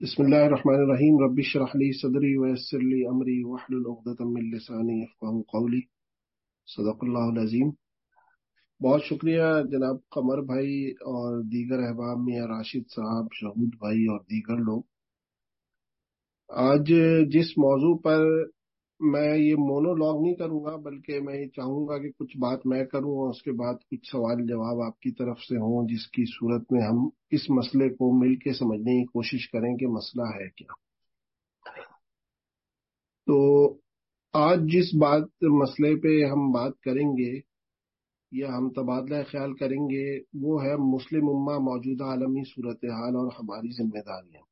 بسم اللہ الرحمن الرحیم. ربی شرح لی صدری ویسر لی امری وحلل عقدۃ من لسانی یفقهوا قولی. صدق اللہ العظیم. بہت شکریہ جناب قمر بھائی اور دیگر احباب میاں راشد صاحب، شہود بھائی اور دیگر لوگ. آج جس موضوع پر میں یہ مونو لاگ نہیں کروں گا، بلکہ میں یہ چاہوں گا کہ کچھ بات میں کروں اور اس کے بعد کچھ سوال جواب آپ کی طرف سے ہوں، جس کی صورت میں ہم اس مسئلے کو مل کے سمجھنے کی کوشش کریں کہ مسئلہ ہے کیا۔ تو آج جس بات مسئلے پہ ہم بات کریں گے یا ہم تبادلہ خیال کریں گے، وہ ہے مسلم امہ موجودہ عالمی صورتحال اور ہماری ذمہ داریاں۔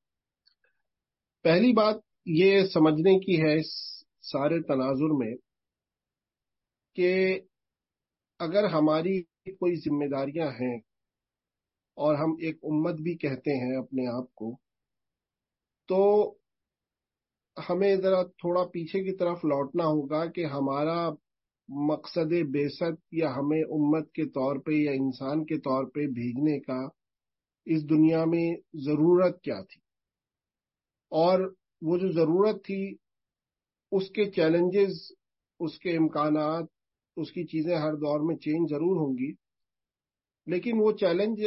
پہلی بات یہ سمجھنے کی ہے، اس سارے تناظر میں کہ اگر ہماری کوئی ذمہ داریاں ہیں اور ہم ایک امت بھی کہتے ہیں اپنے آپ کو، تو ہمیں ذرا تھوڑا پیچھے کی طرف لوٹنا ہوگا کہ ہمارا مقصد بیست یا ہمیں امت کے طور پہ یا انسان کے طور پہ بھیجنے کا اس دنیا میں ضرورت کیا تھی؟ اور وہ جو ضرورت تھی اس کے چیلنجز اس کے امکانات، اس کی چیزیں ہر دور میں چینج ضرور ہوں گی۔ لیکن وہ چیلنج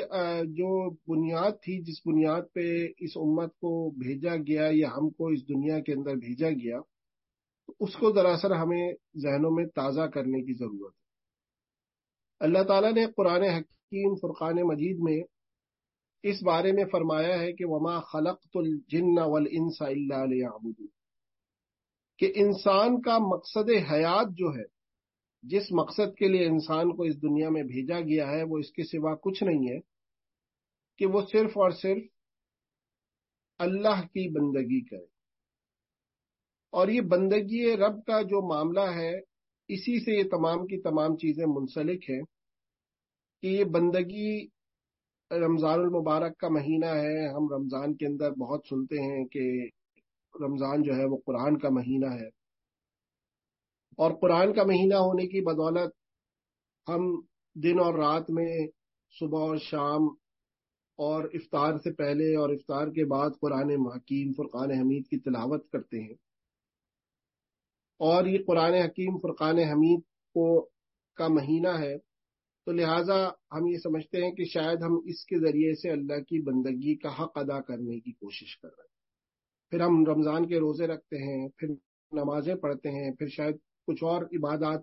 جو بنیاد تھی، جس بنیاد پہ اس امت کو بھیجا گیا یا ہم کو اس دنیا کے اندر بھیجا گیا اس کو دراصل ہمیں ذہنوں میں تازہ کرنے کی ضرورت ہے۔ اللہ تعالیٰ نے قرآن حکیم، فرقان مجید میں اس بارے میں فرمایا ہے کہ وما خلق الجن والانس الا ليعبدون۔ کہ انسان کا مقصد حیات جو ہے، جس مقصد کے لیے انسان کو اس دنیا میں بھیجا گیا ہے، وہ اس کے سوا کچھ نہیں ہے، کہ وہ صرف اور صرف اللہ کی بندگی کرے۔ اور یہ بندگی رب کا جو معاملہ ہے، اسی سے یہ تمام کی تمام چیزیں منسلک ہیں کہ یہ بندگی رمضان المبارک کا مہینہ ہے۔ ہم رمضان کے اندر بہت سنتے ہیں کہ رمضان جو ہے وہ قرآن کا مہینہ ہے۔ اور قرآن کا مہینہ ہونے کی بدولت ہم دن اور رات میں صبح اور شام اور افطار سے پہلے اور افطار کے بعد قرآن حکیم، فرقان حمید کی تلاوت کرتے ہیں۔ اور یہ قرآن حکیم، فرقان حمید کو کا مہینہ ہے۔ تو لہٰذا ہم یہ سمجھتے ہیں کہ شاید ہم اس کے ذریعے سے اللہ کی بندگی کا حق ادا کرنے کی کوشش کر رہے ہیں۔ پھر ہم رمضان کے روزے رکھتے ہیں، پھر نمازیں پڑھتے ہیں، پھر شاید کچھ اور عبادات،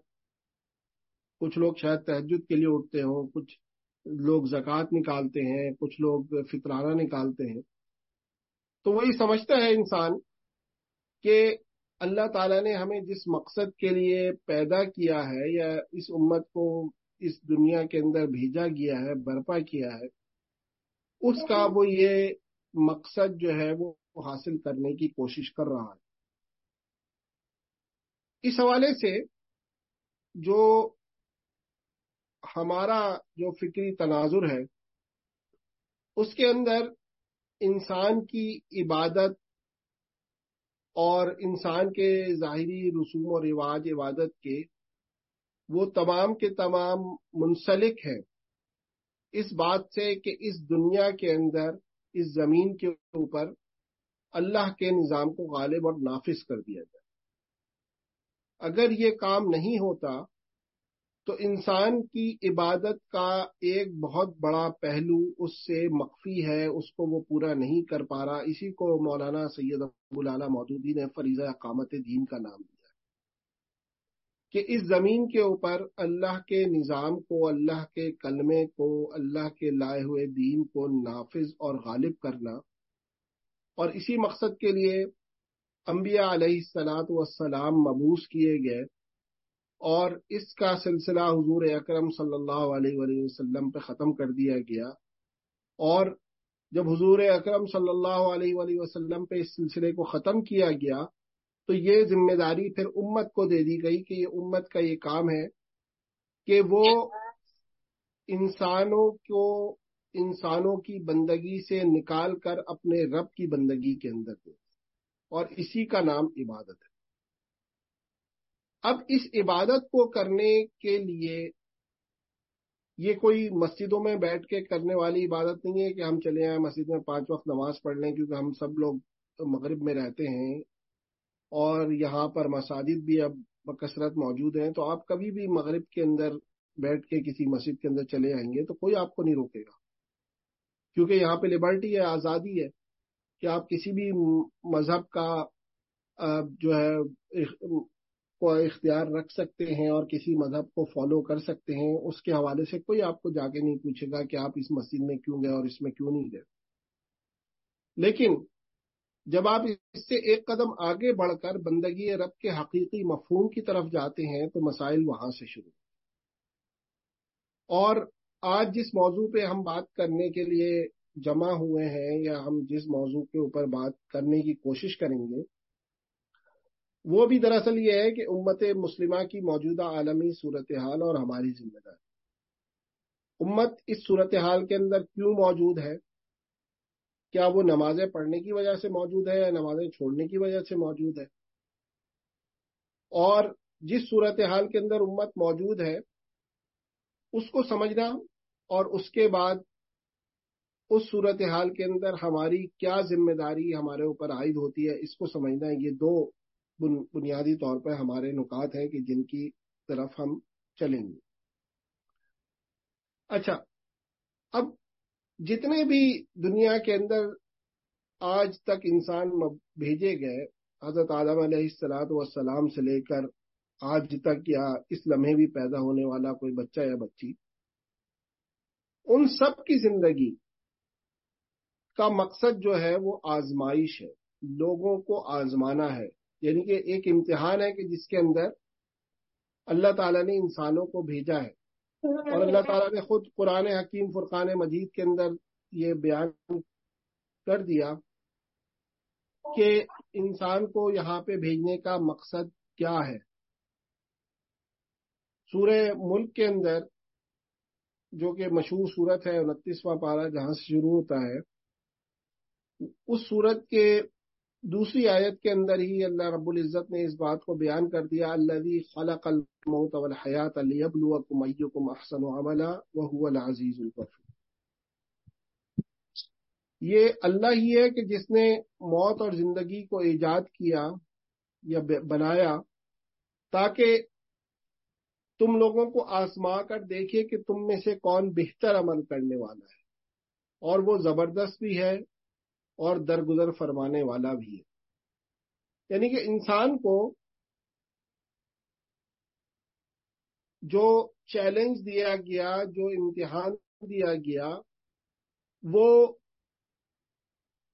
کچھ لوگ شاید تہجد کے لیے اٹھتے ہوں، کچھ لوگ زکوٰۃ نکالتے ہیں، کچھ لوگ فطرانہ نکالتے ہیں۔ تو وہی سمجھتا ہے انسان کہ اللہ تعالیٰ نے ہمیں جس مقصد کے لیے پیدا کیا ہے یا اس امت کو اس دنیا کے اندر بھیجا گیا ہے، برپا کیا ہے، اس کا وہ یہ مقصد جو ہے وہ حاصل کرنے کی کوشش کر رہا ہے۔ اس حوالے سے جو ہمارا جو فکری تناظر ہے، اس کے اندر انسان کی عبادت اور انسان کے ظاہری رسوم و رواج عبادت کے وہ تمام کے تمام منسلک ہیں۔ اس بات سے کہ اس دنیا کے اندر، اس زمین کے اوپر اللہ کے نظام کو غالب اور نافذ کر دیا جائے۔ اگر یہ کام نہیں ہوتا، تو انسان کی عبادت کا ایک بہت بڑا پہلو اس سے مخفی ہے، اس کو وہ پورا نہیں کر پا رہا۔ اسی کو مولانا سید ابوالعلیٰ مودودی نے فریضہ اقامت دین کا نام دیا کہ اس زمین کے اوپر اللہ کے نظام کو، اللہ کے کلمے کو، اللہ کے لائے ہوئے دین کو نافذ اور غالب کرنا اور اسی مقصد کے لیے انبیاء علیہ السلاط والسلام مبوس کیے گئے اور اس کا سلسلہ حضور اکرم صلی اللہ علیہ وآلہ وسلم پہ ختم کر دیا گیا اور جب حضور اکرم صلی اللہ علیہ وآلہ وسلم پہ اس سلسلے کو ختم کیا گیا تو یہ ذمہ داری پھر امت کو دے دی گئی کہ یہ امت کا یہ کام ہے کہ وہ انسانوں کو انسانوں کی بندگی سے نکال کر اپنے رب کی بندگی کے اندر دے اور اسی کا نام عبادت ہے۔ اب اس عبادت کو کرنے کے لیے یہ کوئی مسجدوں میں بیٹھ کے کرنے والی عبادت نہیں ہے کہ ہم چلے آئیں مسجد میں پانچ وقت نماز پڑھ لیں کیونکہ ہم سب لوگ مغرب میں رہتے ہیں۔ اور یہاں پر مساجد بھی اب بکثرت موجود ہیں۔ تو آپ کبھی بھی مغرب کے اندر بیٹھ کے کسی مسجد کے اندر چلے آئیں گے تو کوئی آپ کو نہیں روکے گا۔ کیونکہ یہاں پہ لبرٹی ہے، آزادی ہے کہ آپ کسی بھی مذہب کا جو ہے کو اختیار رکھ سکتے ہیں اور کسی مذہب کو فالو کر سکتے ہیں، اس کے حوالے سے کوئی آپ کو جا کے نہیں پوچھے گا کہ آپ اس مسجد میں کیوں گئے اور اس میں کیوں نہیں گئے۔ لیکن جب آپ اس سے ایک قدم آگے بڑھ کر بندگی رب کے حقیقی مفہوم کی طرف جاتے ہیں تو مسائل وہاں سے شروع اور آج جس موضوع پہ ہم بات کرنے کے لیے جمع ہوئے ہیں یا ہم جس موضوع کے اوپر بات کرنے کی کوشش کریں گے، وہ بھی دراصل یہ ہے کہ امت مسلمہ کی موجودہ عالمی صورتحال اور ہماری ذمہ داری۔ امت اس صورتحال کے اندر کیوں موجود ہے؟ کیا وہ نمازیں پڑھنے کی وجہ سے موجود ہے یا نمازیں چھوڑنے کی وجہ سے موجود ہے؟ اور جس صورتحال کے اندر امت موجود ہے، اس کو سمجھنا اور اس کے بعد اس صورتحال کے اندر ہماری کیا ذمہ داری ہمارے اوپر عائد ہوتی ہے، اس کو سمجھنا یہ دو بنیادی طور پر ہمارے نکات ہیں کہ جن کی طرف ہم چلیں گے۔ اچھا اب جتنے بھی دنیا کے اندر آج تک انسان بھیجے گئے، حضرت عالم علیہ السلاط والسلام سے لے کر آج تک یا اس لمحے بھی پیدا ہونے والا کوئی بچہ یا بچی ان سب کی زندگی کا مقصد جو ہے وہ آزمائش ہے، لوگوں کو آزمانا ہے۔ یعنی کہ ایک امتحان ہے کہ جس کے اندر اللہ تعالیٰ نے انسانوں کو بھیجا ہے۔ اور اللہ تعالیٰ نے خود قرآن حکیم فرقان مجید کے اندر یہ بیان کر دیا کہ انسان کو یہاں پہ بھیجنے کا مقصد کیا ہے۔ سورہ ملک کے اندر جو کہ مشہور صورت ہے انتیسواں پارہ جہاں سے شروع ہوتا ہے، اس صورت کے دوسری آیت کے اندر ہی اللہ رب العزت نے اس بات کو بیان کر دیا اللہ خلق الموت والحیات لیبلوکم ایکم احسن عملا وهو العزیز الغفور۔ یہ اللہ ہی ہے کہ جس نے موت اور زندگی کو ایجاد کیا یا بنایا تاکہ تم لوگوں کو آسما کر دیکھے کہ تم میں سے کون بہتر عمل کرنے والا ہے۔ اور وہ زبردست بھی ہے اور درگزر فرمانے والا بھی ہے۔ یعنی کہ انسان کو جو چیلنج دیا گیا، جو امتحان دیا گیا، وہ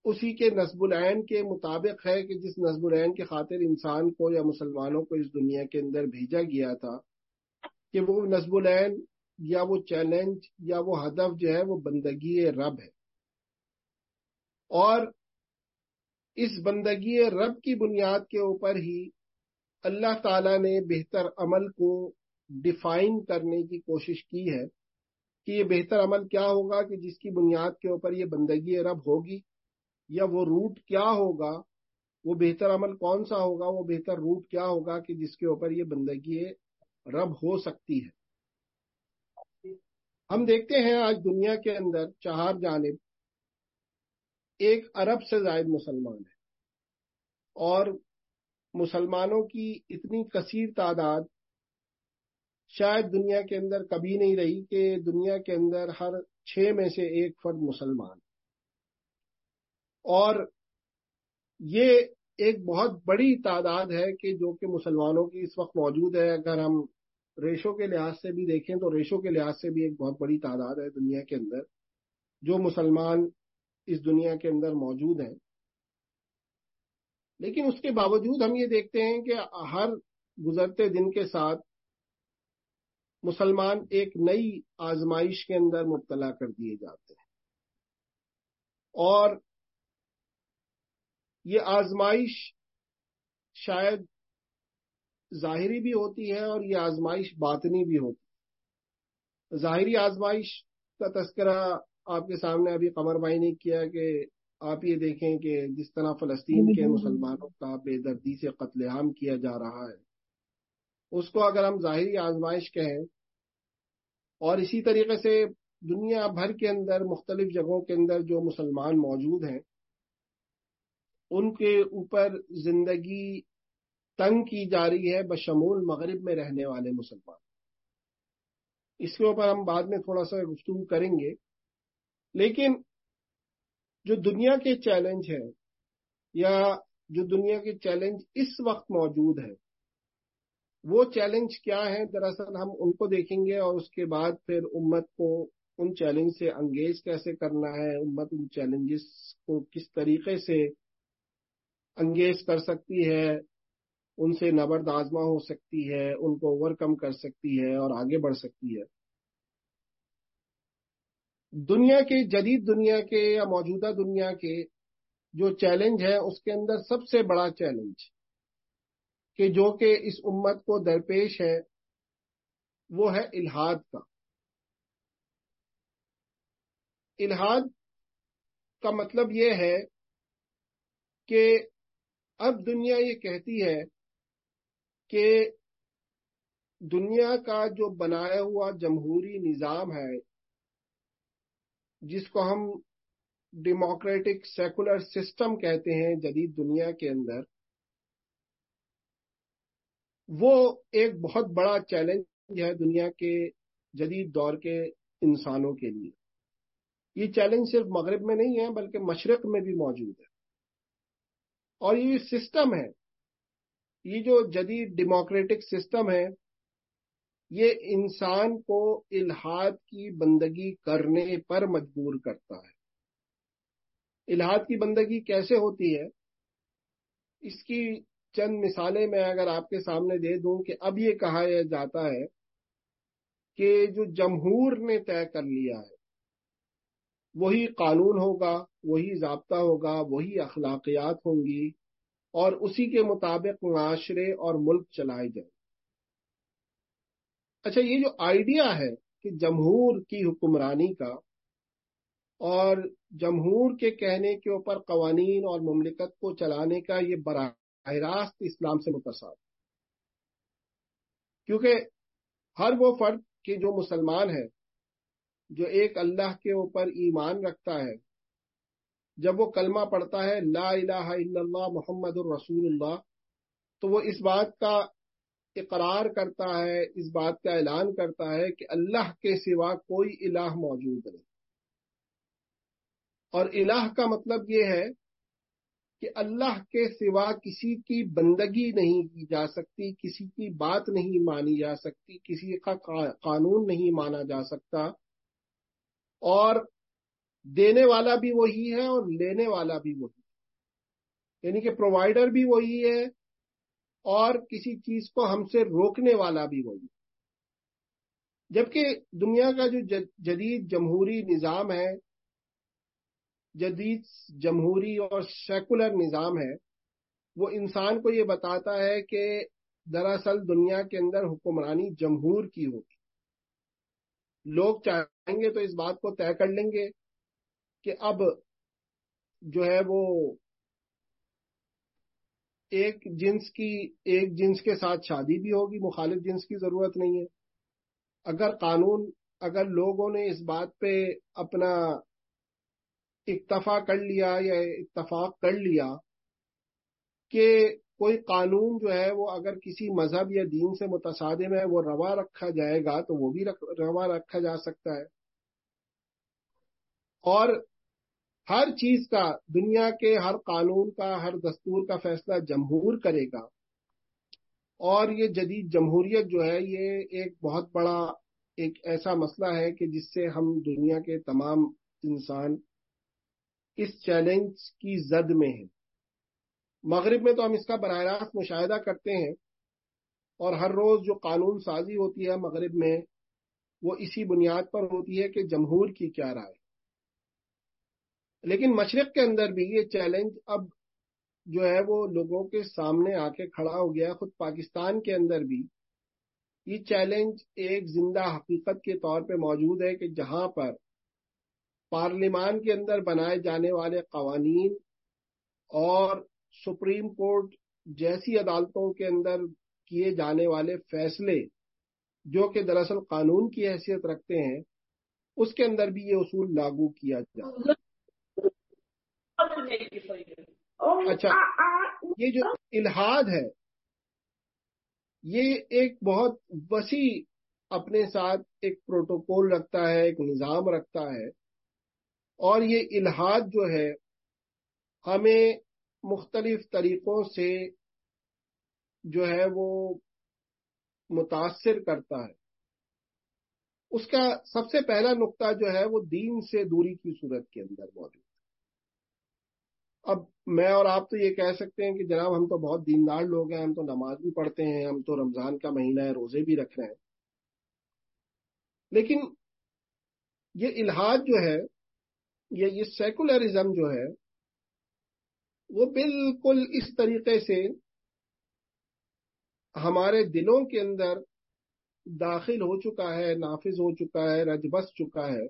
اسی کے نصب العین کے مطابق ہے کہ جس نصب العین کے خاطر انسان کو یا مسلمانوں کو اس دنیا کے اندر بھیجا گیا تھا۔ کہ وہ نصب العین یا وہ چیلنج یا وہ ہدف جو ہے وہ بندگی رب ہے۔ اور اس بندگی رب کی بنیاد کے اوپر ہی اللہ تعالی نے بہتر عمل کو ڈیفائن کرنے کی کوشش کی ہے کہ یہ بہتر عمل کیا ہوگا کہ جس کی بنیاد کے اوپر یہ بندگی رب ہوگی یا وہ روٹ کیا ہوگا، وہ بہتر عمل کون سا ہوگا، وہ بہتر روٹ کیا ہوگا کہ جس کے اوپر یہ بندگی رب ہو سکتی ہے۔ ہم دیکھتے ہیں آج دنیا کے اندر چہار جانب، ایک ارب سے زائد مسلمان ہیں۔ اور مسلمانوں کی اتنی کثیر تعداد شاید دنیا کے اندر کبھی نہیں رہی کہ دنیا کے اندر ہر چھ میں سے ایک فرد مسلمان اور یہ ایک بہت بڑی تعداد ہے کہ جو کہ مسلمانوں کی اس وقت موجود ہے۔ اگر ہم ریشو کے لحاظ سے بھی دیکھیں تو ریشو کے لحاظ سے بھی ایک بہت بڑی تعداد ہے دنیا کے اندر جو مسلمان اس دنیا کے اندر موجود ہیں۔ لیکن اس کے باوجود ہم یہ دیکھتے ہیں کہ ہر گزرتے دن کے ساتھ مسلمان ایک نئی آزمائش کے اندر مبتلا کر دیے جاتے ہیں۔ اور یہ آزمائش شاید ظاہری بھی ہوتی ہے اور یہ آزمائش باطنی بھی ہوتی ہے۔ ظاہری آزمائش کا تذکرہ آپ کے سامنے ابھی قمر بھائی نے کیا کہ آپ یہ دیکھیں کہ جس طرح فلسطین کے مسلمانوں کا بے دردی سے قتل عام کیا جا رہا ہے، اس کو اگر ہم ظاہری آزمائش کہیں اور اسی طریقے سے دنیا بھر کے اندر مختلف جگہوں کے اندر جو مسلمان موجود ہیں ان کے اوپر زندگی تنگ کی جا رہی ہے بشمول مغرب میں رہنے والے مسلمان۔ اس کے اوپر ہم بعد میں تھوڑا سا گفتگو کریں گے۔ لیکن جو دنیا کے چیلنج ہیں یا جو دنیا کے چیلنج اس وقت موجود ہیں، وہ چیلنج کیا ہیں؟ دراصل ہم ان کو دیکھیں گے اور اس کے بعد پھر امت کو ان چیلنج سے انگیز کیسے کرنا ہے، امت ان چیلنجز کو کس طریقے سے انگیز کر سکتی ہے، ان سے نبرد آزما ہو سکتی ہے، ان کو اوور کم کر سکتی ہے اور آگے بڑھ سکتی ہے۔ دنیا کے، جدید دنیا کے یا موجودہ دنیا کے جو چیلنج ہے، اس کے اندر سب سے بڑا چیلنج کہ جو کہ اس امت کو درپیش ہے، وہ ہے الہاد کا۔ الہاد کا مطلب یہ ہے کہ اب دنیا یہ کہتی ہے کہ دنیا کا جو بنایا ہوا جمہوری نظام ہے، جس کو ہم ڈیموکریٹک سیکولر سسٹم کہتے ہیں، جدید دنیا کے اندر، وہ ایک بہت بڑا چیلنج ہے دنیا کے جدید دور کے انسانوں کے لیے۔ یہ چیلنج صرف مغرب میں نہیں ہے، بلکہ مشرق میں بھی موجود ہے۔ اور یہ سسٹم ہے، یہ جو جدید ڈیموکریٹک سسٹم ہے، یہ انسان کو الحاد کی بندگی کرنے پر مجبور کرتا ہے۔ الحاد کی بندگی کیسے ہوتی ہے؟ اس کی چند مثالیں میں اگر آپ کے سامنے دے دوں کہ اب یہ کہا جاتا ہے کہ جو جمہور نے طے کر لیا ہے وہی قانون ہوگا، وہی ضابطہ ہوگا، وہی اخلاقیات ہوں گی اور اسی کے مطابق معاشرے اور ملک چلائے جائیں۔ اچھا یہ جو آئیڈیا ہے کہ جمہور کی حکمرانی کا اور جمہور کے کہنے کے اوپر قوانین اور مملکت کو چلانے کا یہ براہ راست اسلام سے متصاد کیونکہ ہر وہ فرد کہ جو مسلمان ہے جو ایک اللہ کے اوپر ایمان رکھتا ہے، جب وہ کلمہ پڑھتا ہے لا الہ الا اللہ محمد الرسول اللہ، تو وہ اس بات کا اقرار کرتا ہے، اس بات کا اعلان کرتا ہے کہ اللہ کے سوا کوئی الہ موجود نہیں۔ اور الہ کا مطلب یہ ہے کہ اللہ کے سوا کسی کی بندگی نہیں کی جا سکتی، کسی کی بات نہیں مانی جا سکتی، کسی کا قانون نہیں مانا جا سکتا۔ اور دینے والا بھی وہی ہے اور لینے والا بھی وہی ہے۔ یعنی کہ پرووائڈر بھی وہی ہے اور کسی چیز کو ہم سے روکنے والا بھی وہی جبکہ دنیا کا جو جدید جمہوری نظام ہے، جدید جمہوری اور سیکولر نظام ہے، وہ انسان کو یہ بتاتا ہے کہ دراصل دنیا کے اندر حکمرانی جمہور کی ہوگی۔ لوگ چاہیں گے تو اس بات کو طے کر لیں گے کہ اب جو ہے وہ ایک جنس کی، ایک جنس کے ساتھ شادی بھی ہوگی، مخالف جنس کی ضرورت نہیں ہے۔ اگر قانون، اگر لوگوں نے اس بات پہ اپنا اکتفا کر لیا یا اتفاق کر لیا کہ کوئی قانون جو ہے وہ اگر کسی مذہب یا دین سے متصادم ہے، وہ روا رکھا جائے گا تو وہ بھی روا رکھا جا سکتا ہے۔ اور ہر چیز کا، دنیا کے ہر قانون کا، ہر دستور کا فیصلہ جمہور کرے گا۔ اور یہ جدید جمہوریت جو ہے، یہ ایک بہت بڑا ایک ایسا مسئلہ ہے کہ جس سے ہم دنیا کے تمام انسان اس چیلنج کی زد میں ہیں۔ مغرب میں تو ہم اس کا براہ راست مشاہدہ کرتے ہیں اور ہر روز جو قانون سازی ہوتی ہے مغرب میں، وہ اسی بنیاد پر ہوتی ہے کہ جمہور کی کیا رائے۔ لیکن مشرق کے اندر بھی یہ چیلنج اب جو ہے وہ لوگوں کے سامنے آ کے کھڑا ہو گیا۔ خود پاکستان کے اندر بھی یہ چیلنج ایک زندہ حقیقت کے طور پہ موجود ہے کہ جہاں پر پارلیمان کے اندر بنائے جانے والے قوانین اور سپریم کورٹ جیسی عدالتوں کے اندر کیے جانے والے فیصلے جو کہ دراصل قانون کی حیثیت رکھتے ہیں، اس کے اندر بھی یہ اصول لاگو کیا جائے اچھا یہ جو الحاد ہے، یہ ایک بہت وسیع اپنے ساتھ ایک پروٹوکول رکھتا ہے، ایک نظام رکھتا ہے۔ اور یہ الحاد جو ہے، ہمیں مختلف طریقوں سے جو ہے وہ متاثر کرتا ہے۔ اس کا سب سے پہلا نقطہ جو ہے وہ دین سے دوری کی صورت کے اندر موجود اب میں اور آپ تو یہ کہہ سکتے ہیں کہ جناب ہم تو بہت دیندار لوگ ہیں، ہم تو نماز بھی پڑھتے ہیں، ہم تو رمضان کا مہینہ ہے، روزے بھی رکھ رہے ہیں۔ لیکن یہ الحاد جو ہے یہ سیکولرزم جو ہے وہ بالکل اس طریقے سے ہمارے دلوں کے اندر داخل ہو چکا ہے، نافذ ہو چکا ہے، رج بس چکا ہے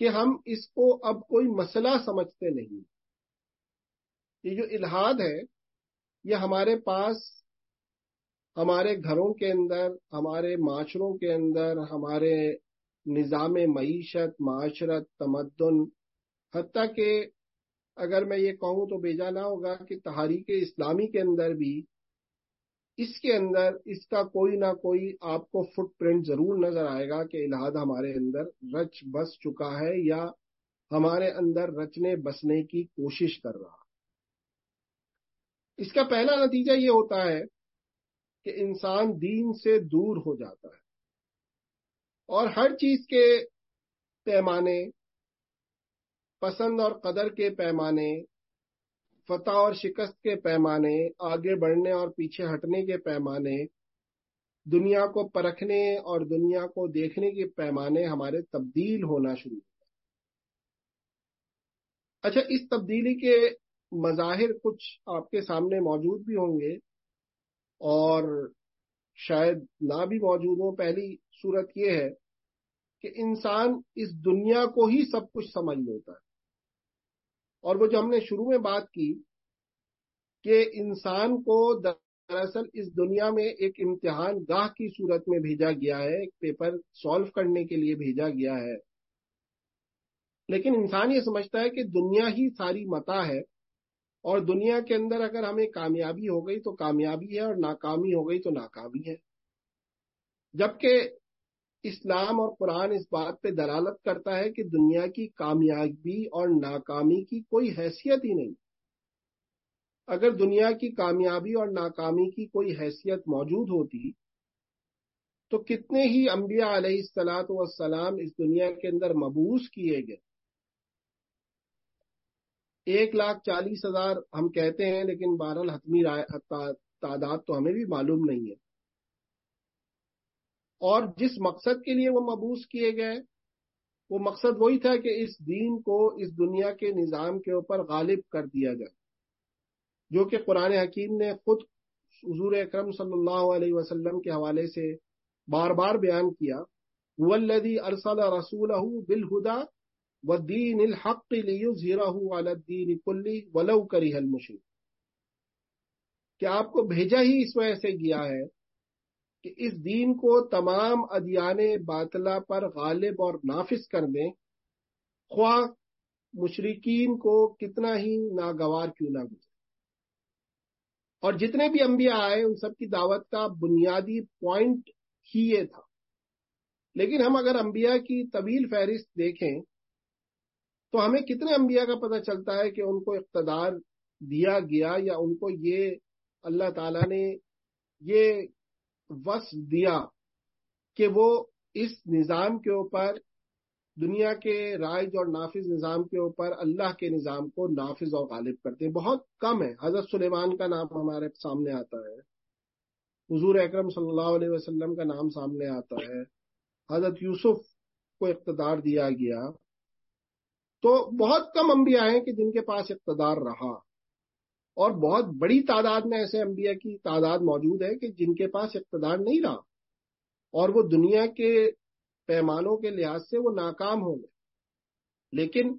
کہ ہم اس کو اب کوئی مسئلہ سمجھتے نہیں۔ یہ جو الحاد ہے، یہ ہمارے پاس، ہمارے گھروں کے اندر، ہمارے معاشروں کے اندر، ہمارے نظام معیشت، معاشرت، تمدن، حتیٰ کہ اگر میں یہ کہوں تو بیجا نہ ہوگا کہ تحریک اسلامی کے اندر بھی اس کے اندر اس کا کوئی نہ کوئی آپ کو فٹ پرنٹ ضرور نظر آئے گا کہ الحاد ہمارے اندر رچ بس چکا ہے یا ہمارے اندر رچنے بسنے کی کوشش کر رہا اس کا پہلا نتیجہ یہ ہوتا ہے کہ انسان دین سے دور ہو جاتا ہے اور ہر چیز کے پیمانے پسند اور قدر کے پیمانے، فتح اور شکست کے پیمانے، آگے بڑھنے اور پیچھے ہٹنے کے پیمانے، دنیا کو پرکھنے اور دنیا کو دیکھنے کے پیمانے ہمارے تبدیل ہونا شروع اچھا اس تبدیلی کے مظاہر کچھ آپ کے سامنے موجود بھی ہوں گے اور شاید نہ بھی موجود ہوں۔ پہلی صورت یہ ہے کہ انسان اس دنیا کو ہی سب کچھ سمجھ لیتا ہے۔ اور وہ جو ہم نے شروع میں بات کی کہ انسان کو دراصل اس دنیا میں ایک امتحان گاہ کی صورت میں بھیجا گیا ہے، ایک پیپر سالو کرنے کے لیے بھیجا گیا ہے۔ لیکن انسان یہ سمجھتا ہے کہ دنیا ہی ساری متا ہے اور دنیا کے اندر اگر ہمیں کامیابی ہو گئی تو کامیابی ہے اور ناکامی ہو گئی تو ناکامی ہے۔ جبکہ اسلام اور قرآن اس بات پہ دلالت کرتا ہے کہ دنیا کی کامیابی اور ناکامی کی کوئی حیثیت ہی نہیں۔ اگر دنیا کی کامیابی اور ناکامی کی کوئی حیثیت موجود ہوتی، تو کتنے ہی انبیاء علیہ السلاط والسلام اس دنیا کے اندر مبوس کیے گئے۔ ایک لاکھ چالیس ہزار ہم کہتے ہیں، لیکن بہرحال حتمی تعداد تو ہمیں بھی معلوم نہیں ہے۔ اور جس مقصد کے لیے وہ مبوس کیے گئے، وہ مقصد وہی تھا کہ اس دین کو اس دنیا کے نظام کے اوپر غالب کر دیا جائے، جو کہ قرآن حکیم نے خود حضور اکرم صلی اللہ علیہ وسلم کے حوالے سے بار بار بیان کیا ارسل رسول بالہدا دین الحق الدین کلی ولو کری المشرک. کہ آپ کو بھیجا ہی اس وجہ سے گیا ہے کہ اس دین کو تمام ادیان باطلا پر غالب اور نافذ کر دیں، خواہ مشرقین کو کتنا ہی ناگوار کیوں نہ گزرے۔ اور جتنے بھی انبیاء آئے، ان سب کی دعوت کا بنیادی پوائنٹ ہی یہ تھا۔ لیکن ہم اگر انبیاء کی طویل فہرست دیکھیں، تو ہمیں کتنے انبیاء کا پتہ چلتا ہے کہ ان کو اقتدار دیا گیا یا ان کو یہ اللہ تعالی نے یہ وس دیا کہ وہ اس نظام کے اوپر، دنیا کے رائج اور نافذ نظام کے اوپر اللہ کے نظام کو نافذ اور غالب کرتے ہیں۔ بہت کم ہے۔ حضرت سلیمان کا نام ہمارے سامنے آتا ہے۔ حضور اکرم صلی اللہ علیہ وسلم کا نام سامنے آتا ہے۔ حضرت یوسف کو اقتدار دیا گیا۔ تو بہت کم انبیاء ہیں کہ جن کے پاس اقتدار رہا۔ اور بہت بڑی تعداد میں ایسے انبیاء کی تعداد موجود ہے کہ جن کے پاس اقتدار نہیں رہا اور وہ دنیا کے پیمانوں کے لحاظ سے وہ ناکام ہو گئے لیکن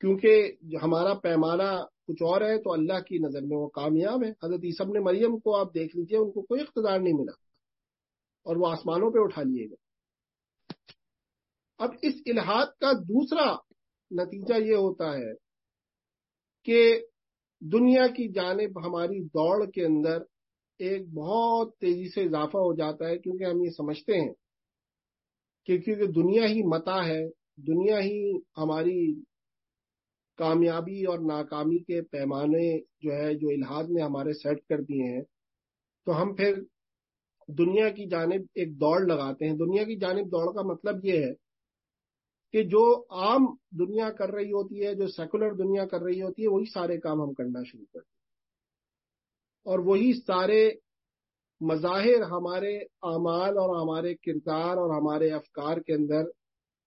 کیونکہ ہمارا پیمانہ کچھ اور ہے تو اللہ کی نظر میں وہ کامیاب ہے۔ حضرت عیسب نے مریم کو آپ دیکھ لیجیے، ان کو کوئی اقتدار نہیں ملا اور وہ آسمانوں پہ اٹھا لیے گئے۔ اب اس الحاد کا دوسرا نتیجہ یہ ہوتا ہے کہ دنیا کی جانب ہماری دوڑ کے اندر ایک بہت تیزی سے اضافہ ہو جاتا ہے، کیونکہ ہم یہ سمجھتے ہیں کہ کیونکہ دنیا ہی متا ہے، دنیا ہی ہماری کامیابی اور ناکامی کے پیمانے جو ہے، جو الحاد نے ہمارے سیٹ کر دیے ہیں، تو ہم پھر دنیا کی جانب ایک دوڑ لگاتے ہیں۔ دنیا کی جانب دوڑ کا مطلب یہ ہے کہ جو عام دنیا کر رہی ہوتی ہے، جو سیکولر دنیا کر رہی ہوتی ہے، وہی سارے کام ہم کرنا شروع کرتے ہیں اور وہی سارے مظاہر ہمارے اعمال اور ہمارے کردار اور ہمارے افکار کے اندر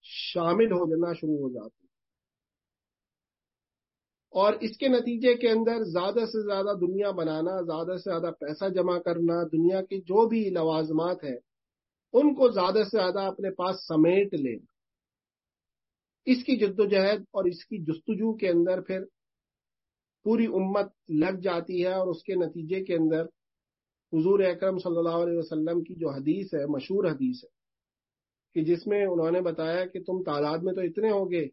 شامل ہو جانا شروع ہو جاتے ہیں۔ اور اس کے نتیجے کے اندر زیادہ سے زیادہ دنیا بنانا، زیادہ سے زیادہ پیسہ جمع کرنا، دنیا کی جو بھی لوازمات ہیں، ان کو زیادہ سے زیادہ اپنے پاس سمیٹ لینا۔ اس کی جد و جہد اور اس کی جستجو کے اندر پھر پوری امت لگ جاتی ہے اور اس کے نتیجے کے اندر حضور اکرم صلی اللہ علیہ وسلم کی جو حدیث ہے، مشہور حدیث ہے، کہ جس میں انہوں نے بتایا کہ تم تعداد میں تو اتنے ہوگے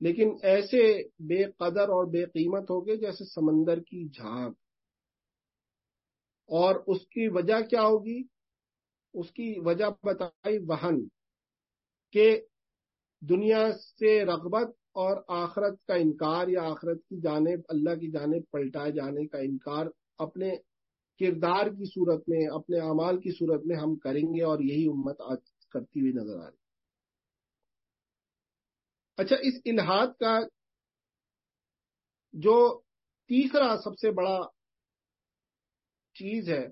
لیکن ایسے بے قدر اور بے قیمت ہوگے جیسے سمندر کی جھاگ۔ اور اس کی وجہ کیا ہوگی؟ اس کی وجہ بتائی وہن، کہ دنیا سے رغبت اور آخرت کا انکار یا آخرت کی جانب، اللہ کی جانب پلٹائے جانے کا انکار اپنے کردار کی صورت میں، اپنے اعمال کی صورت میں ہم کریں گے اور یہی امت آج کرتی ہوئی نظر آ رہی اچھا اس الحاد کا جو تیسرا سب سے بڑا چیز ہے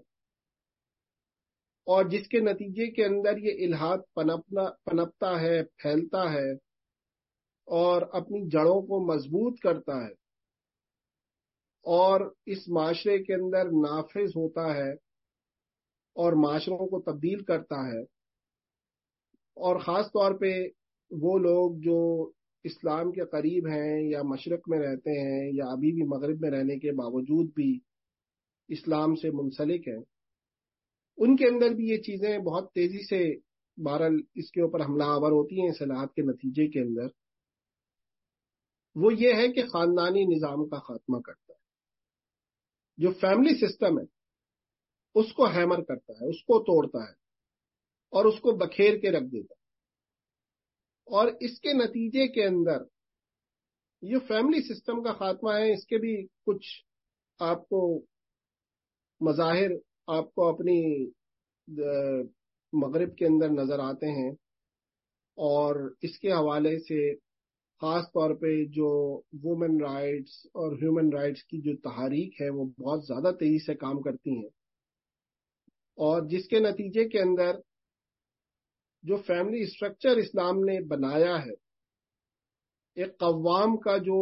اور جس کے نتیجے کے اندر یہ الحاد پنپنا، پنپتا ہے، پھیلتا ہے اور اپنی جڑوں کو مضبوط کرتا ہے اور اس معاشرے کے اندر نافذ ہوتا ہے اور معاشروں کو تبدیل کرتا ہے اور خاص طور پہ وہ لوگ جو اسلام کے قریب ہیں یا مشرق میں رہتے ہیں یا ابھی بھی مغرب میں رہنے کے باوجود بھی اسلام سے منسلک ہیں ان کے اندر بھی یہ چیزیں بہت تیزی سے بہرحال اس کے اوپر حملہ آور ہوتی ہیں صلاحات کے نتیجے کے اندر۔ وہ یہ ہے کہ خاندانی نظام کا خاتمہ کرتا ہے۔ جو فیملی سسٹم ہے، اس کو ہیمر کرتا ہے، اس کو توڑتا ہے اور اس کو بکھیر کے رکھ دیتا ہے۔ اور اس کے نتیجے کے اندر یہ فیملی سسٹم کا خاتمہ ہے۔ اس کے بھی کچھ آپ کو مظاہر آپ کو اپنی مغرب کے اندر نظر آتے ہیں اور اس کے حوالے سے خاص طور پہ جو وومن رائٹس اور ہیومن رائٹس کی جو تحریک ہے وہ بہت زیادہ تیزی سے کام کرتی ہیں اور جس کے نتیجے کے اندر جو فیملی اسٹرکچر اسلام نے بنایا ہے، ایک قوام کا جو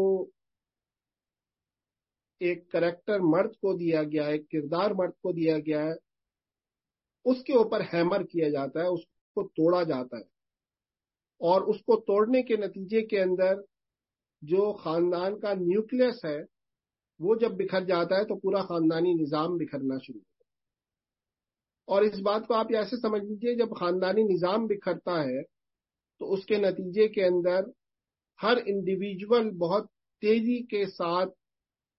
ایک کریکٹر مرد کو دیا گیا ہے، ایک کردار مرد کو دیا گیا ہے، اس کے اوپر ہیمر کیا جاتا ہے، اس کو توڑا جاتا ہے۔ اور اس کو توڑنے کے نتیجے کے اندر جو خاندان کا نیوکلس ہے، وہ جب بکھر جاتا ہے تو پورا خاندانی نظام بکھرنا شروع ہوتا ہے۔ اور اس بات کو آپ ایسے سمجھ لیجیے جب خاندانی نظام بکھرتا ہے تو اس کے نتیجے کے اندر ہر انڈیویجول بہت تیزی کے ساتھ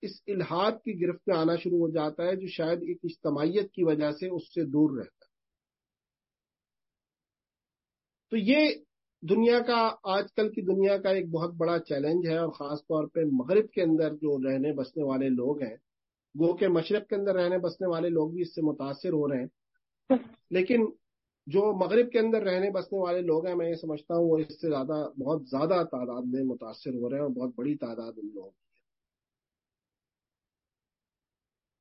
اس الحاد کی گرفت میں آنا شروع ہو جاتا ہے جو شاید ایک اجتماعیت کی وجہ سے اس سے دور رہتا ہے۔ تو یہ دنیا کا، آج کل کی دنیا کا ایک بہت بڑا چیلنج ہے اور خاص طور پہ مغرب کے اندر جو رہنے بسنے والے لوگ ہیں، گو کے مشرق کے اندر رہنے بسنے والے لوگ بھی اس سے متاثر ہو رہے ہیں۔ لیکن جو مغرب کے اندر رہنے بسنے والے لوگ ہیں، میں یہ سمجھتا ہوں وہ اس سے زیادہ، بہت زیادہ تعداد میں متاثر ہو رہے ہیں اور بہت بڑی تعداد ان لوگوں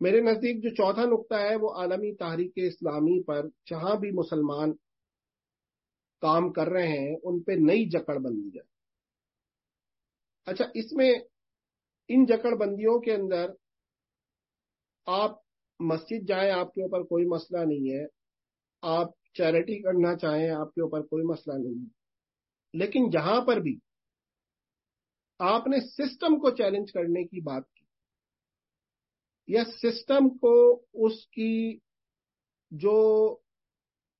میرے نزدیک جو چوتھا نقطہ ہے، وہ عالمی تحریک اسلامی پر جہاں بھی مسلمان کام کر رہے ہیں، ان پہ نئی جکڑ بندی جائے۔ اچھا اس میں ان جکڑ بندیوں کے اندر آپ مسجد جائیں، آپ کے اوپر کوئی مسئلہ نہیں ہے۔ آپ چیریٹی کرنا چاہیں، آپ کے اوپر کوئی مسئلہ نہیں ہے۔ لیکن جہاں پر بھی آپ نے سسٹم کو چیلنج کرنے کی بات کی یا سسٹم کو اس کی جو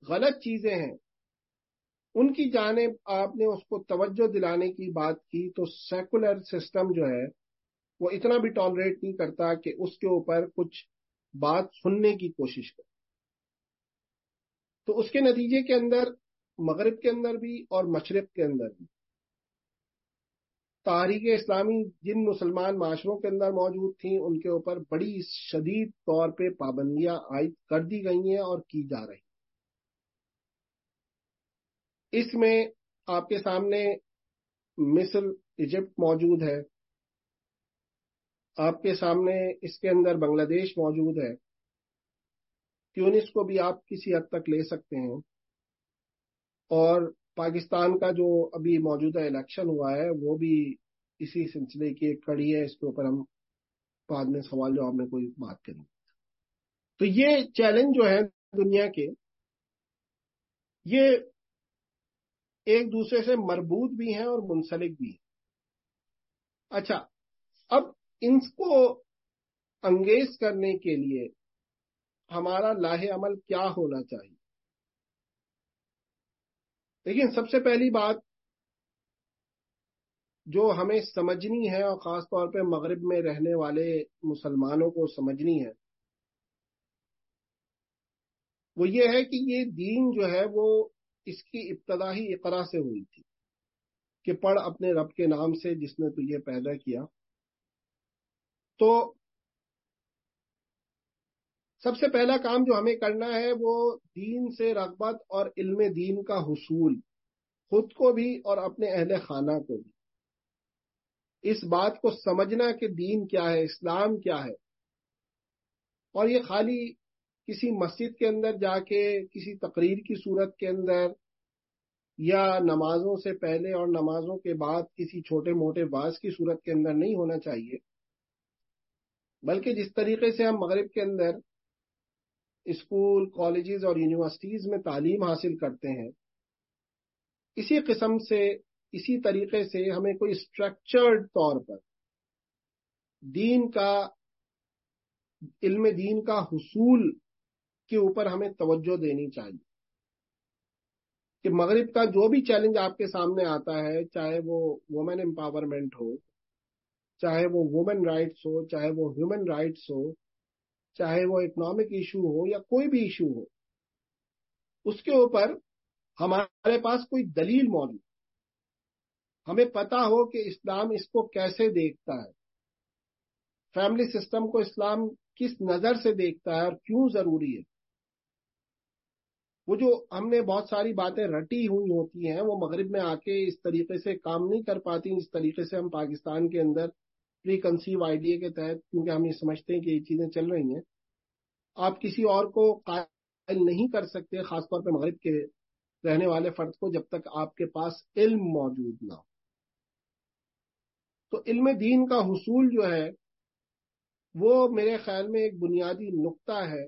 غلط چیزیں ہیں، ان کی جانب آپ نے اس کو توجہ دلانے کی بات کی تو سیکولر سسٹم جو ہے، وہ اتنا بھی ٹالریٹ نہیں کرتا کہ اس کے اوپر کچھ بات سننے کی کوشش کرے۔ تو اس کے نتیجے کے اندر، مغرب کے اندر بھی اور مشرق کے اندر بھی۔ تاریخ اسلامی جن مسلمان معاشروں کے اندر موجود تھیں، ان کے اوپر بڑی شدید طور پہ پابندیاں عائد کر دی گئی ہیں اور کی جا رہی اس میں آپ کے سامنے مصر، ایجپٹ موجود ہے۔ آپ کے سامنے اس کے اندر بنگلہ دیش موجود ہے۔ ٹیونس کو بھی آپ کسی حد تک لے سکتے ہیں۔ اور پاکستان کا جو ابھی موجودہ الیکشن ہوا ہے، وہ بھی اسی سلسلے کی ایک کڑی ہے۔ اس کے اوپر ہم بعد میں سوال جواب میں کوئی بات کریں تو یہ چیلنج جو ہے دنیا کے، یہ ایک دوسرے سے مربوط بھی ہیں اور منسلک بھی ہیں۔ اچھا اب ان کو انگیز کرنے کے لیے ہمارا لاہ عمل کیا ہونا چاہیے؟ لیکن سب سے پہلی بات جو ہمیں سمجھنی ہے اور خاص طور پہ مغرب میں رہنے والے مسلمانوں کو سمجھنی ہے، وہ یہ ہے کہ یہ دین جو ہے وہ اس کی ابتدا ہی اقرا سے ہوئی تھی کہ پڑھ اپنے رب کے نام سے جس نے تجھے پیدا کیا۔ تو سب سے پہلا کام جو ہمیں کرنا ہے وہ دین سے رغبت اور علم دین کا حصول، خود کو بھی اور اپنے اہل خانہ کو بھی۔ اس بات کو سمجھنا کہ دین کیا ہے، اسلام کیا ہے۔ اور یہ خالی کسی مسجد کے اندر جا کے، کسی تقریر کی صورت کے اندر، یا نمازوں سے پہلے اور نمازوں کے بعد کسی چھوٹے موٹے باز کی صورت کے اندر نہیں ہونا چاہیے۔ بلکہ جس طریقے سے ہم مغرب کے اندر اسکول، کالجز اور یونیورسٹیز میں تعلیم حاصل کرتے ہیں۔ اسی قسم سے، اسی طریقے سے ہمیں کوئی اسٹرکچرڈ طور پر دین کا، علم دین کا حصول کے اوپر ہمیں توجہ دینی چاہیے۔ کہ مغرب کا جو بھی چیلنج آپ کے سامنے آتا ہے، چاہے وہ وومن امپاورمنٹ ہو، چاہے وہ وومن رائٹس ہو، چاہے وہ ہیومن رائٹس ہو چاہے وہ اکنامک ایشو ہو یا کوئی بھی ایشو ہو، اس کے اوپر ہمارے پاس کوئی دلیل موجود ہمیں پتا ہو کہ اسلام اس کو کیسے دیکھتا ہے۔ فیملی سسٹم کو اسلام کس نظر سے دیکھتا ہے اور کیوں ضروری ہے۔ وہ جو ہم نے بہت ساری باتیں رٹی ہوئی ہوتی ہیں، وہ مغرب میں آ کے اس طریقے سے کام نہیں کر پاتی، اس طریقے سے ہم پاکستان کے اندر پری کنسیو آئیڈیا کے تحت، کیونکہ ہم یہ سمجھتے ہیں کہ یہ چیزیں چل رہی ہیں، آپ کسی اور کو قائل نہیں کر سکتے، خاص طور پہ مغرب کے رہنے والے فرد کو جب تک آپ کے پاس علم موجود نہ ہو۔ تو علم دین کا حصول جو ہے، وہ میرے خیال میں ایک بنیادی نقطہ ہے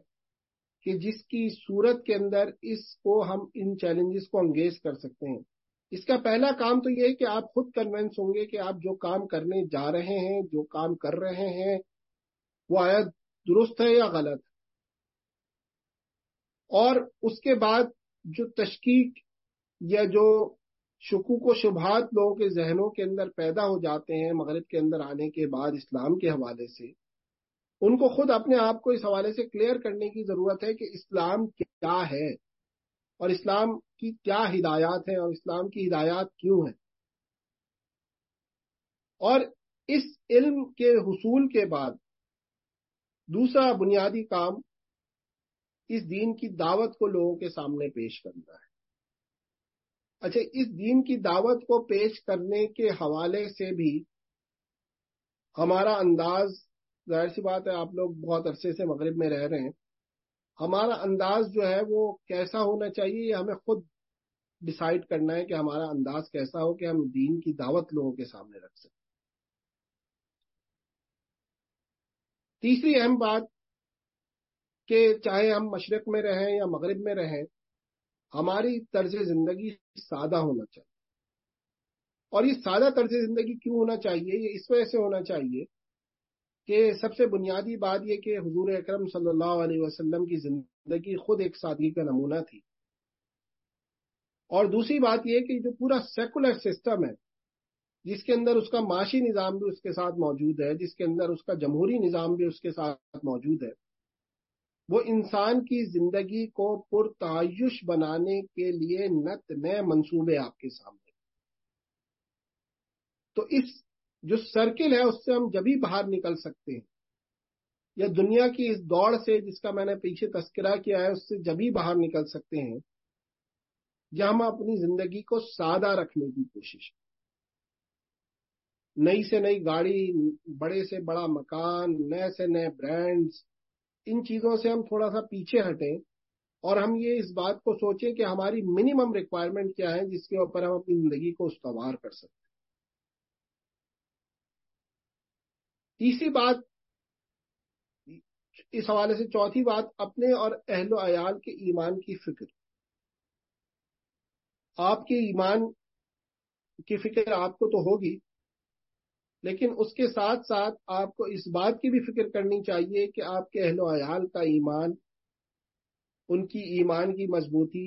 کہ جس کی صورت کے اندر اس کو ہم ان چیلنجز کو انگیز کر سکتے ہیں۔ اس کا پہلا کام تو یہ ہے کہ آپ خود کنوینس ہوں گے کہ آپ جو کام کرنے جا رہے ہیں، جو کام کر رہے ہیں، وہ آیا درست ہے یا غلط ہے؟ اور اس کے بعد جو تشکیق یا جو شکوک و شبہات لوگوں کے ذہنوں کے اندر پیدا ہو جاتے ہیں مغرب کے اندر آنے کے بعد اسلام کے حوالے سے، ان کو خود اپنے آپ کو اس حوالے سے کلیئر کرنے کی ضرورت ہے کہ اسلام کیا ہے۔ اور اسلام کی کیا ہدایات ہیں اور اسلام کی ہدایات کیوں ہیں؟ اور اس علم کے حصول کے بعد دوسرا بنیادی کام اس دین کی دعوت کو لوگوں کے سامنے پیش کرنا ہے۔ اچھا اس دین کی دعوت کو پیش کرنے کے حوالے سے بھی ہمارا انداز ظاہر سی بات ہے، آپ لوگ بہت عرصے سے مغرب میں رہ رہے ہیں۔ ہمارا انداز جو ہے وہ کیسا ہونا چاہیے یہ ہمیں خود ڈسائڈ کرنا ہے کہ ہمارا انداز کیسا ہو کہ ہم دین کی دعوت لوگوں کے سامنے رکھ سکیں۔ تیسری اہم بات کہ چاہے ہم مشرق میں رہیں یا مغرب میں رہیں، ہماری طرز زندگی سادہ ہونا چاہیے۔ اور یہ سادہ طرز زندگی کیوں ہونا چاہیے؟ یہ اس وجہ سے ہونا چاہیے کہ سب سے بنیادی بات یہ کہ حضور اکرم صلی اللہ علیہ وسلم کی زندگی خود ایک سادگی کا نمونہ تھی۔ اور دوسری بات یہ کہ جو پورا سیکولر سسٹم ہے، جس کے اندر اس کا معاشی نظام بھی اس کے ساتھ موجود ہے، جس کے اندر اس کا جمہوری نظام بھی اس کے ساتھ موجود ہے، وہ انسان کی زندگی کو پرتعیش بنانے کے لیے نت نئے منصوبے آپ کے سامنے۔ تو اس جو سرکل ہے، اس سے ہم جبھی باہر نکل سکتے ہیں، یا دنیا کی اس دوڑ سے جس کا میں نے پیچھے تذکرہ کیا ہے، اس سے جبھی باہر نکل سکتے ہیں یا ہم اپنی زندگی کو سادہ رکھنے کی کوشش نئی سے نئی گاڑی، بڑے سے بڑا مکان، نئے سے نئے برانڈز ان چیزوں سے ہم تھوڑا سا پیچھے ہٹیں اور ہم یہ اس بات کو سوچیں کہ ہماری منیمم ریکوائرمنٹ کیا ہے، جس کے اوپر ہم اپنی زندگی کو استوار کر سکتے تیسری بات، اس حوالے سے چوتھی بات، اپنے اور اہل و عیال کے ایمان کی فکر۔ آپ کے ایمان کی فکر آپ کو تو ہوگی، لیکن اس کے ساتھ ساتھ آپ کو اس بات کی بھی فکر کرنی چاہیے کہ آپ کے اہل و عیال کا ایمان، ان کی ایمان کی مضبوطی،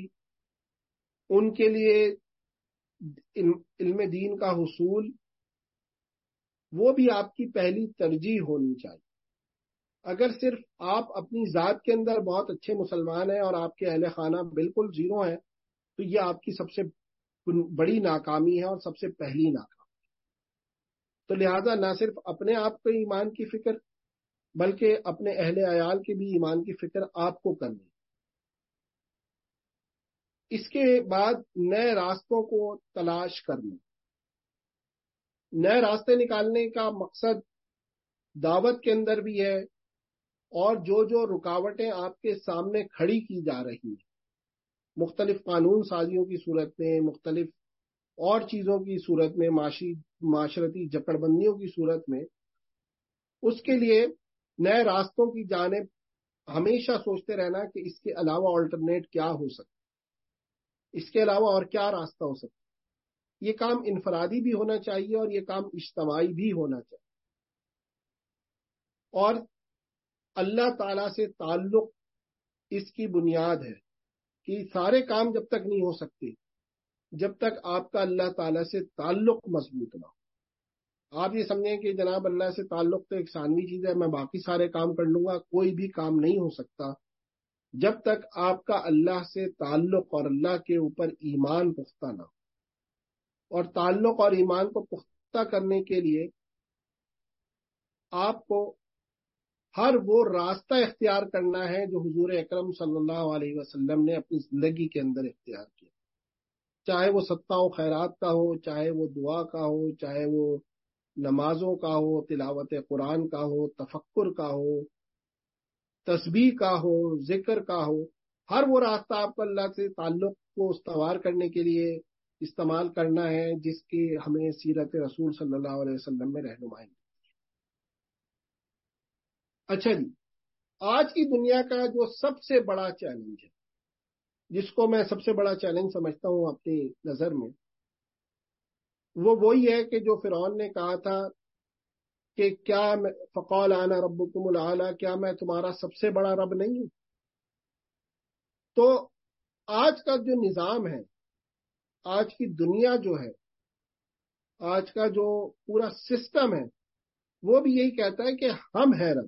ان کے لیے علم دین کا حصول وہ بھی آپ کی پہلی ترجیح ہونی چاہیے۔ اگر صرف آپ اپنی ذات کے اندر بہت اچھے مسلمان ہیں اور آپ کے اہل خانہ بالکل زیرو ہیں، تو یہ آپ کی سب سے بڑی ناکامی ہے اور سب سے پہلی ناکامی۔ تو لہذا نہ صرف اپنے آپ کے ایمان کی فکر، بلکہ اپنے اہل عیال کے بھی ایمان کی فکر آپ کو کرنی۔ اس کے بعد نئے راستوں کو تلاش کرنا۔ نئے راستے نکالنے کا مقصد دعوت کے اندر بھی ہے اور جو جو رکاوٹیں آپ کے سامنے کھڑی کی جا رہی ہیں، مختلف قانون سازیوں کی صورت میں، مختلف اور چیزوں کی صورت میں، معاشی، معاشرتی جکڑ بندیوں کی صورت میں، اس کے لیے نئے راستوں کی جانب ہمیشہ سوچتے رہنا کہ اس کے علاوہ آلٹرنیٹ کیا ہو سکتا اس کے علاوہ اور کیا راستہ ہو سکتا یہ کام انفرادی بھی ہونا چاہیے اور یہ کام اجتماعی بھی ہونا چاہیے۔ اور اللہ تعالی سے تعلق اس کی بنیاد ہے کہ سارے کام جب تک نہیں ہو سکتے، جب تک آپ کا اللہ تعالی سے تعلق مضبوط نہ ہو۔ آپ یہ سمجھیں کہ جناب اللہ سے تعلق تو ایک ثانوی چیز ہے، میں باقی سارے کام کر لوں گا، کوئی بھی کام نہیں ہو سکتا۔ جب تک آپ کا اللہ سے تعلق اور اللہ کے اوپر ایمان پختہ نہ ہو۔ اور تعلق اور ایمان کو پختہ کرنے کے لیے آپ کو ہر وہ راستہ اختیار کرنا ہے جو حضور اکرم صلی اللہ علیہ وسلم نے اپنی زندگی کے اندر اختیار کیا۔ چاہے وہ ستہ و خیرات کا ہو، چاہے وہ دعا کا ہو، چاہے وہ نمازوں کا ہو، تلاوت قرآن کا ہو، تفکر کا ہو، تسبیح کا ہو، ذکر کا ہو، ہر وہ راستہ آپ کو اللہ سے تعلق کو استوار کرنے کے لیے استعمال کرنا ہے جس کی ہمیں سیرت رسول صلی اللہ علیہ وسلم میں رہنمائی۔ اچھا جی آج کی دنیا کا جو سب سے بڑا چیلنج ہے، جس کو میں سب سے بڑا چیلنج سمجھتا ہوں اپنی نظر میں، وہ وہی ہے کہ جو فرعون نے کہا تھا کہ کیا فقول آنا رب العلیٰ کیا میں تمہارا سب سے بڑا رب نہیں ہوں؟ تو آج کا جو نظام ہے آج کی دنیا جو ہے، آج کا جو پورا سسٹم ہے، وہ بھی یہی کہتا ہے کہ ہم ہیں رب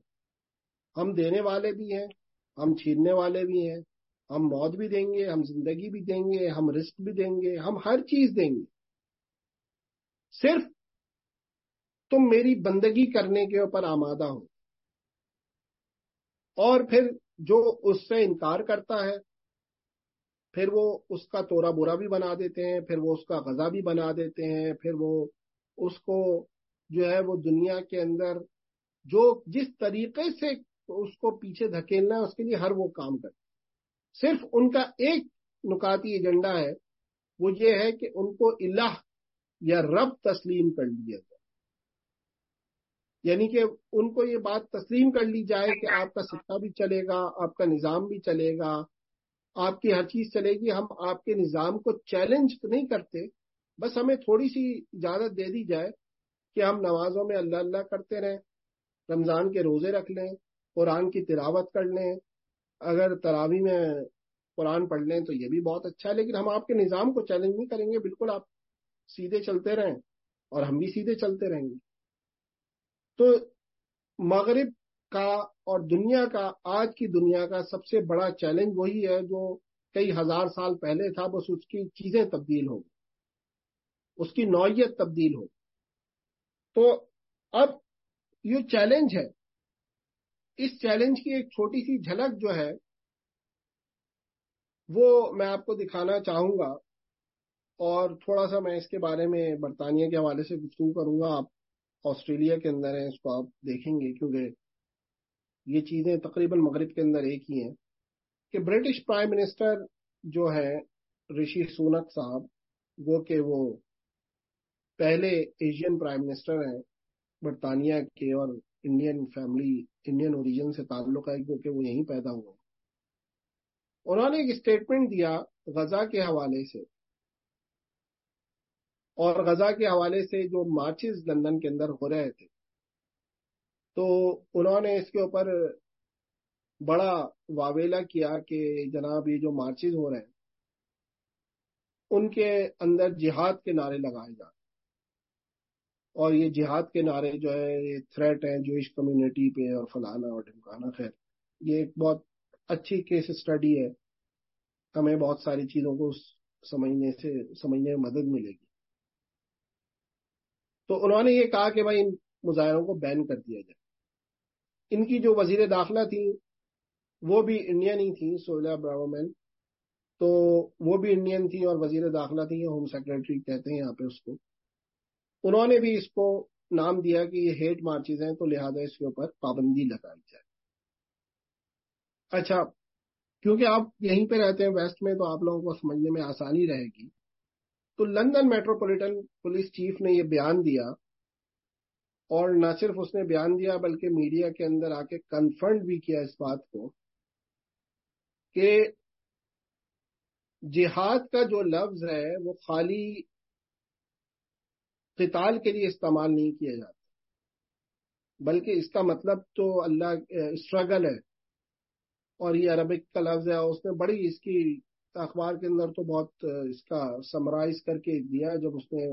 ہم دینے والے بھی ہیں، ہم چھیننے والے بھی ہیں، ہم موت بھی دیں گے، ہم زندگی بھی دیں گے، ہم رسک بھی دیں گے، ہم ہر چیز دیں گے۔ صرف تم میری بندگی کرنے کے اوپر آمادہ ہو۔ اور پھر جو اس سے انکار کرتا ہے پھر وہ اس کا تورا برا بھی بنا دیتے ہیں، پھر وہ اس کا غذا بھی بنا دیتے ہیں، پھر وہ اس کو جو ہے وہ دنیا کے اندر جو جس طریقے سے اس کو پیچھے دھکیلنا ہے، اس کے لیے ہر وہ کام کرتے صرف ان کا ایک نکاتی ایجنڈا ہے، وہ یہ ہے کہ ان کو الہ یا رب تسلیم کر لیا جائے۔ یعنی کہ ان کو یہ بات تسلیم کر لی جائے کہ آپ کا سکہ بھی چلے گا، آپ کا نظام بھی چلے گا آپ کی ہر چیز چلے گی، ہم آپ کے نظام کو چیلنج نہیں کرتے، بس ہمیں تھوڑی سی اجازت دے دی جائے کہ ہم نمازوں میں اللہ اللہ کرتے رہیں، رمضان کے روزے رکھ لیں، قرآن کی تلاوت کر لیں۔ اگر تراوی میں قرآن پڑھ لیں تو یہ بھی بہت اچھا ہے، لیکن ہم آپ کے نظام کو چیلنج نہیں کریں گے۔ بالکل آپ سیدھے چلتے رہیں اور ہم بھی سیدھے چلتے رہیں گے۔ تو مغرب کا اور دنیا کا، آج کی دنیا کا سب سے بڑا چیلنج وہی ہے جو کئی ہزار سال پہلے تھا، بس اس کی چیزیں تبدیل ہو اس کی نوعیت تبدیل ہو تو اب یہ چیلنج ہے۔ اس چیلنج کی ایک چھوٹی سی جھلک جو ہے، وہ میں آپ کو دکھانا چاہوں گا۔ اور تھوڑا سا میں اس کے بارے میں برطانیہ کے حوالے سے گفتگو کروں گا۔ آپ آسٹریلیا کے اندر ہیں، اس کو آپ دیکھیں گے کیونکہ یہ چیزیں تقریباً مغرب کے اندر ایک ہی ہیں، کہ برٹش پرائم منسٹر جو ہے رشی سونک صاحب، وہ کہ وہ پہلے ایشین پرائم منسٹر ہیں، برطانیہ کے اور انڈین فیملی، انڈین اوریجن سے تعلق ہے، کیونکہ وہ یہیں پیدا ہوئے انہوں نے ایک اسٹیٹمنٹ دیا غزہ کے حوالے سے۔ اور غزہ کے حوالے سے جو مارچز لندن کے اندر ہو رہے تھے تو انہوں نے اس کے اوپر بڑا واویلا کیا کہ جناب یہ جو مارچز ہو رہے ہیں، ان کے اندر جہاد کے نعرے لگائے جا اور یہ جہاد کے نعرے جو ہے، یہ تھریٹ ہیں جوش کمیونٹی پہ اور فلانا اور ڈمکانا خیر، یہ ایک بہت اچھی کیس اسٹڈی ہے۔ ہمیں بہت ساری چیزوں کو سمجھنے سے، سمجھنے میں مدد ملے گی۔ تو انہوں نے یہ کہا کہ بھائی ان مظاہروں کو بین کر دیا جائے۔ ان کی جو وزیر داخلہ تھی وہ بھی انڈین ہی تھیں سولا براومین تو وہ بھی انڈین تھی اور وزیر داخلہ تھی ہوم سیکرٹری کہتے ہیں یہاں پہ اس کو۔ انہوں نے بھی اس کو نام دیا کہ یہ ہیٹ مارچز ہیں، تو لہذا اس کے اوپر پابندی لگائی جائے۔ اچھا کیونکہ آپ یہیں پہ رہتے ہیں ویسٹ میں، تو آپ لوگوں کو سمجھنے میں آسانی رہے گی۔ تو لندن میٹروپولیٹن پولیس چیف نے یہ بیان دیا اور نہ صرف اس نے بیان دیا بلکہ میڈیا کے اندر آ کے کنفرم بھی کیا اس بات کو کہ جہاد کا جو لفظ ہے وہ خالی قتال کے لیے استعمال نہیں کیا جاتا، بلکہ اس کا مطلب تو اللہ اسٹرگل ہے اور یہ عربک کا لفظ ہے اس نے بڑی اس کی اخبار کے اندر تو بہت، اس کا سمرائز کر کے دیا، جب اس نے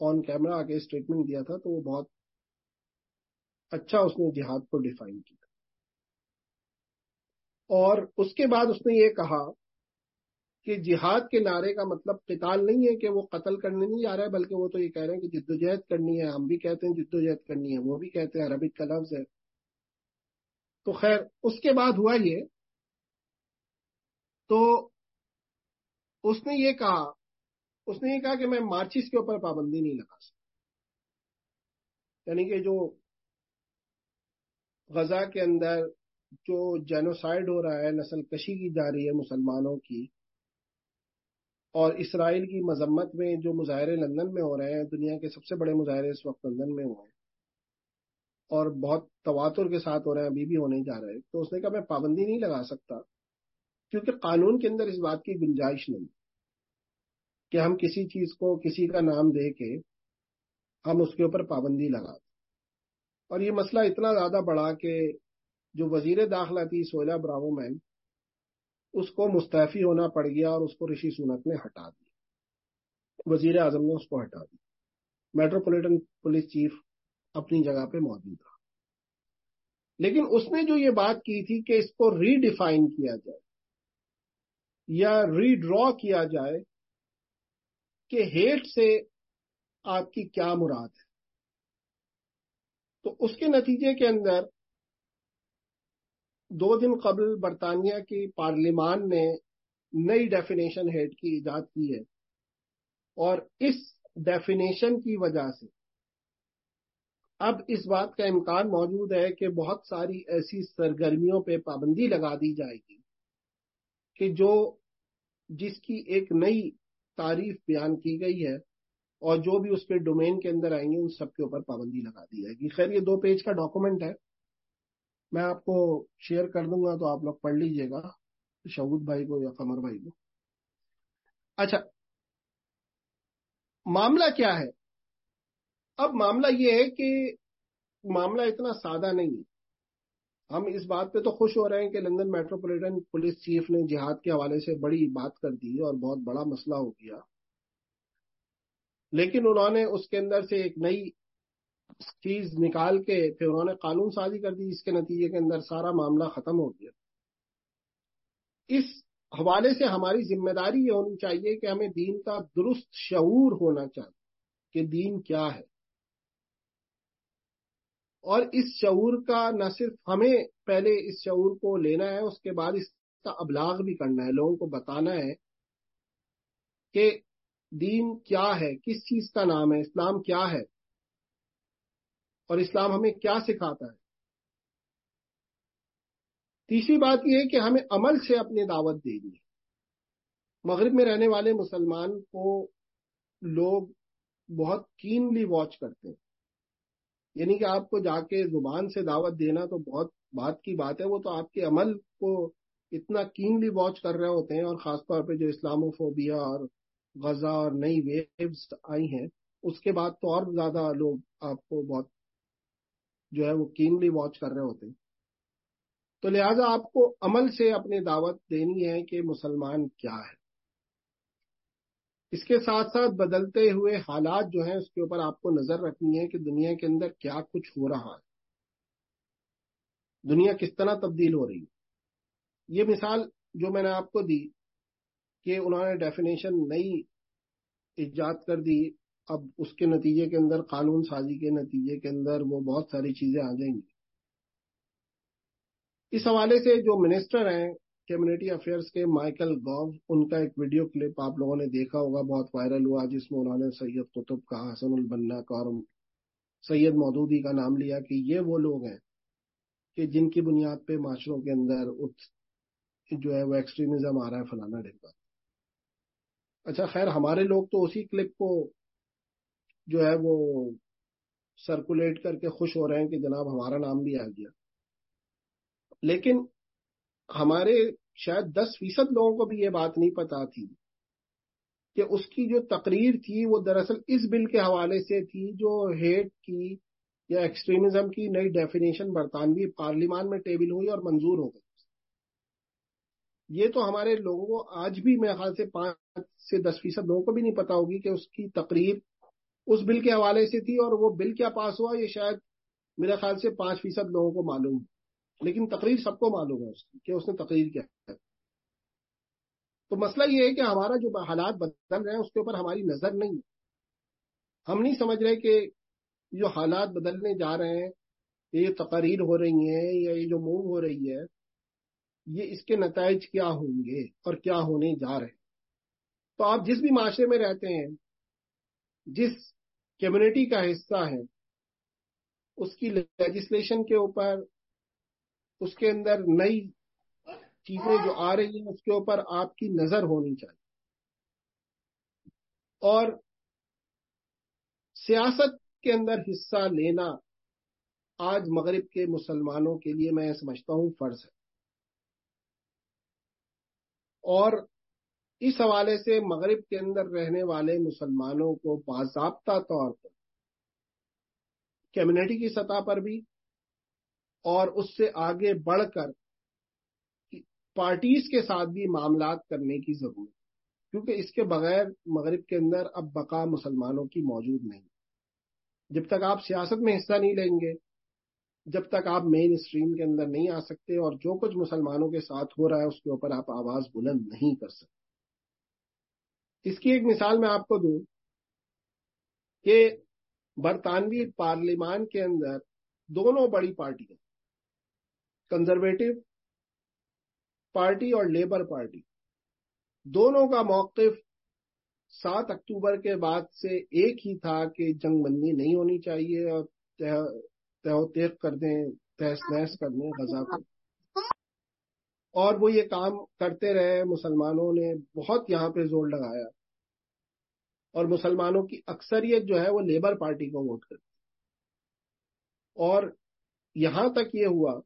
آن کیمرا آ کے اسٹیٹمنٹ دیا تھا تو وہ بہت اچھا اس نے جہاد کو ڈیفائن کیا۔ اور اس کے بعد اس نے یہ کہا کہ جہاد کے نعرے کا مطلب قتال نہیں ہے کہ وہ قتل کرنے نہیں جا رہا ہے، بلکہ وہ تو یہ کہہ رہے ہیں کہ جدوجہد کرنی ہے، ہم بھی کہتے ہیں جدوجہد کرنی ہے، وہ بھی کہتے ہیں عربک کا لفظ ہے۔ تو خیر، اس کے بعد ہوا یہ، تو اس نے یہ کہا، اس نے یہ کہا کہ میں مارچس کے اوپر پابندی نہیں لگا سکتا۔ یعنی کہ جو غزہ کے اندر جو جینوسائڈ ہو رہا ہے، نسل کشی کی جا رہی ہے مسلمانوں کی، اور اسرائیل کی مذمت میں جو مظاہرے لندن میں ہو رہے ہیں، دنیا کے سب سے بڑے مظاہرے اس وقت لندن میں ہوئے ہیں، اور بہت تواتر کے ساتھ ہو رہے ہیں، ابھی بھی ہونے جا رہے ہیں۔ تو اس نے کہا میں پابندی نہیں لگا سکتا، کیونکہ قانون کے اندر اس بات کی گنجائش نہیں کہ ہم کسی چیز کو کسی کا نام دے کے ہم اس کے اوپر پابندی لگا دیں۔ اور یہ مسئلہ اتنا زیادہ بڑا کہ جو وزیر داخلہ تھی سویلا براو مین اس کو مستعفی ہونا پڑ گیا اور اس کو رشی سونک نے ہٹا دیا۔ وزیر اعظم نے اس کو ہٹا دیا۔ میٹروپولیٹن پولیس چیف اپنی جگہ پہ موجود رہا۔ لیکن اس نے جو یہ بات کی تھی کہ اس کو ری ڈیفائن کیا جائے یا ری ڈرا کیا جائے کہ ہیٹ سے آپ کی کیا مراد ہے۔ تو اس کے نتیجے کے اندر دو دن قبل برطانیہ کی پارلیمان نے نئی ڈیفینیشن ہیڈ کی ایجاد کی ہے اور اس ڈیفینیشن کی وجہ سے اب اس بات کا امکان موجود ہے کہ بہت ساری ایسی سرگرمیوں پہ پابندی لگا دی جائے گی کہ جو جس کی ایک نئی تعریف بیان کی گئی ہے اور جو بھی اس کے ڈومین کے اندر آئیں گے، ان سب کے اوپر پابندی لگا دی جائے گی۔ خیر، یہ دو پیج کا ڈاکومنٹ ہے۔ میں آپ کو شیئر کر دوں گا تو آپ لوگ پڑھ لیجیے گا، شعود بھائی کو یا قمر بھائی کو۔ اچھا معاملہ کیا ہے؟ اب معاملہ یہ ہے کہ معاملہ اتنا سادہ نہیں ہے۔ ہم اس بات پہ تو خوش ہو رہے ہیں کہ لندن میٹروپولیٹن پولیس چیف نے جہاد کے حوالے سے بڑی بات کر دی اور بہت بڑا مسئلہ ہو گیا۔ لیکن انہوں نے اس کے اندر سے ایک نئی چیز نکال کے پھر انہوں نے قانون سازی کر دی جس کے نتیجے کے اندر سارا معاملہ ختم ہو گیا۔ اس حوالے سے ہماری ذمہ داری یہ ہونی چاہیے کہ ہمیں دین کا درست شعور ہونا چاہیے کہ دین کیا ہے۔ اور اس شعور کا نہ صرف ہمیں پہلے اس شعور کو لینا ہے، اس کے بعد اس کا ابلاغ بھی کرنا ہے، لوگوں کو بتانا ہے کہ دین کیا ہے؟ کس چیز کا نام ہے؟ اسلام کیا ہے؟ اور اسلام ہمیں کیا سکھاتا ہے؟ تیسری بات یہ ہے کہ ہمیں عمل سے اپنی دعوت دینی ہے۔ مغرب میں رہنے والے مسلمان کو لوگ بہت کینلی واچ کرتے ہیں۔ یعنی کہ آپ کو جا کے زبان سے دعوت دینا تو بہت بات کی بات ہے۔ وہ تو آپ کے عمل کو اتنا کینلی واچ کر رہے ہوتے ہیں اور خاص طور پہ جو اسلامو فوبیا اور غزہ اور نئی ویوز آئی ہیں، اس کے بعد تو اور زیادہ لوگ آپ کو بہت جو ہے وہ کینلی واچ کر رہے ہوتے ہیں۔ تو لہذا آپ کو عمل سے اپنی دعوت دینی ہے کہ مسلمان کیا ہے۔ اس کے ساتھ ساتھ بدلتے ہوئے حالات جو ہیں، اس کے اوپر آپ کو نظر رکھنی ہے کہ دنیا کے اندر کیا کچھ ہو رہا ہے۔ دنیا کس طرح تبدیل ہو رہی ہے۔ یہ مثال جو میں نے آپ کو دی کہ انہوں نے ڈیفینیشن نئی ایجاد کر دی، اب اس کے نتیجے کے اندر، قانون سازی کے نتیجے کے اندر وہ بہت ساری چیزیں آ جائیں گی۔ اس حوالے سے جو منسٹر ہیں کمیونٹی افیئرس کے مائیکل گو ان کا ایک ویڈیو کلپ آپ لوگوں نے دیکھا ہوگا، بہت وائرل ہوا، جس میں انہوں نے سید قطب کا، حسن البنا کا اور سید مودودی کا نام لیا کہ یہ وہ لوگ ہیں کہ جن کی بنیاد پہ معاشروں کے اندر جو ہے وہ ایکسٹریمزم آ رہا ہے فلانا ڈھنگا اچھا خیر، ہمارے لوگ تو اسی کلپ کو جو ہے وہ سرکولیٹ کر کے خوش ہو رہے ہیں کہ جناب ہمارا نام بھی آ گیا۔ لیکن ہمارے شاید دس فیصد لوگوں کو بھی یہ بات نہیں پتا تھی کہ اس کی جو تقریر تھی وہ دراصل اس بل کے حوالے سے تھی جو ہیٹ کی یا ایکسٹریمزم کی نئی ڈیفینیشن برطانوی پارلیمان میں ٹیبل ہوئی اور منظور ہو گئی۔ یہ تو ہمارے لوگوں کو آج بھی میرے خیال سے پانچ سے دس فیصد لوگوں کو بھی نہیں پتا ہوگی کہ اس کی تقریر اس بل کے حوالے سے تھی اور وہ بل کیا پاس ہوا، یہ شاید میرے خیال سے پانچ فیصد لوگوں کو معلوم لیکن تقریر سب کو معلوم ہے اس کی کہ اس نے تقریر کیا ہے۔ تو مسئلہ یہ ہے کہ ہمارا جو حالات بدل رہے ہیں، اس کے اوپر ہماری نظر نہیں ہے۔ ہم نہیں سمجھ رہے کہ جو حالات بدلنے جا رہے ہیں، یہ تقریر ہو رہی ہیں یا یہ جو موو ہو رہی ہے۔ یہ اس کے نتائج کیا ہوں گے اور کیا ہونے جا رہے ہیں؟ تو آپ جس بھی معاشرے میں رہتے ہیں، جس کمیونٹی کا حصہ ہے اس کی لیجسلیشن کے اوپر، اس کے اندر نئی چیزیں جو آ رہی ہیں، اس کے اوپر آپ کی نظر ہونی چاہیے۔ اور سیاست کے اندر حصہ لینا آج مغرب کے مسلمانوں کے لیے میں سمجھتا ہوں فرض ہے۔ اور اس حوالے سے مغرب کے اندر رہنے والے مسلمانوں کو باضابطہ طور پر کمیونٹی کی سطح پر بھی اور اس سے آگے بڑھ کر پارٹیز کے ساتھ بھی معاملات کرنے کی ضرورت کیونکہ اس کے بغیر مغرب کے اندر اب بقا مسلمانوں کی موجود نہیں۔ جب تک آپ سیاست میں حصہ نہیں لیں گے جب تک آپ مین اسٹریم کے اندر نہیں آ سکتے اور جو کچھ مسلمانوں کے ساتھ ہو رہا ہے، اس کے اوپر آپ آواز بلند نہیں کر سکتے۔ اس کی ایک مثال میں آپ کو دوں کہ برطانوی پارلیمان کے اندر دونوں بڑی پارٹیاں کنزرویٹو پارٹی اور لیبر پارٹی، دونوں کا موقف سات اکتوبر کے بعد سے ایک ہی تھا کہ جنگ بندی نہیں ہونی چاہیے اور تیخ کر دیں تحس نحس کر دیں غزہ کو۔ اور وہ یہ کام کرتے رہے، مسلمانوں نے بہت یہاں پہ زور لگایا۔ اور مسلمانوں کی اکثریت جو ہے، وہ لیبر پارٹی کو ووٹ کرتی۔ اور یہاں تک یہ ہوا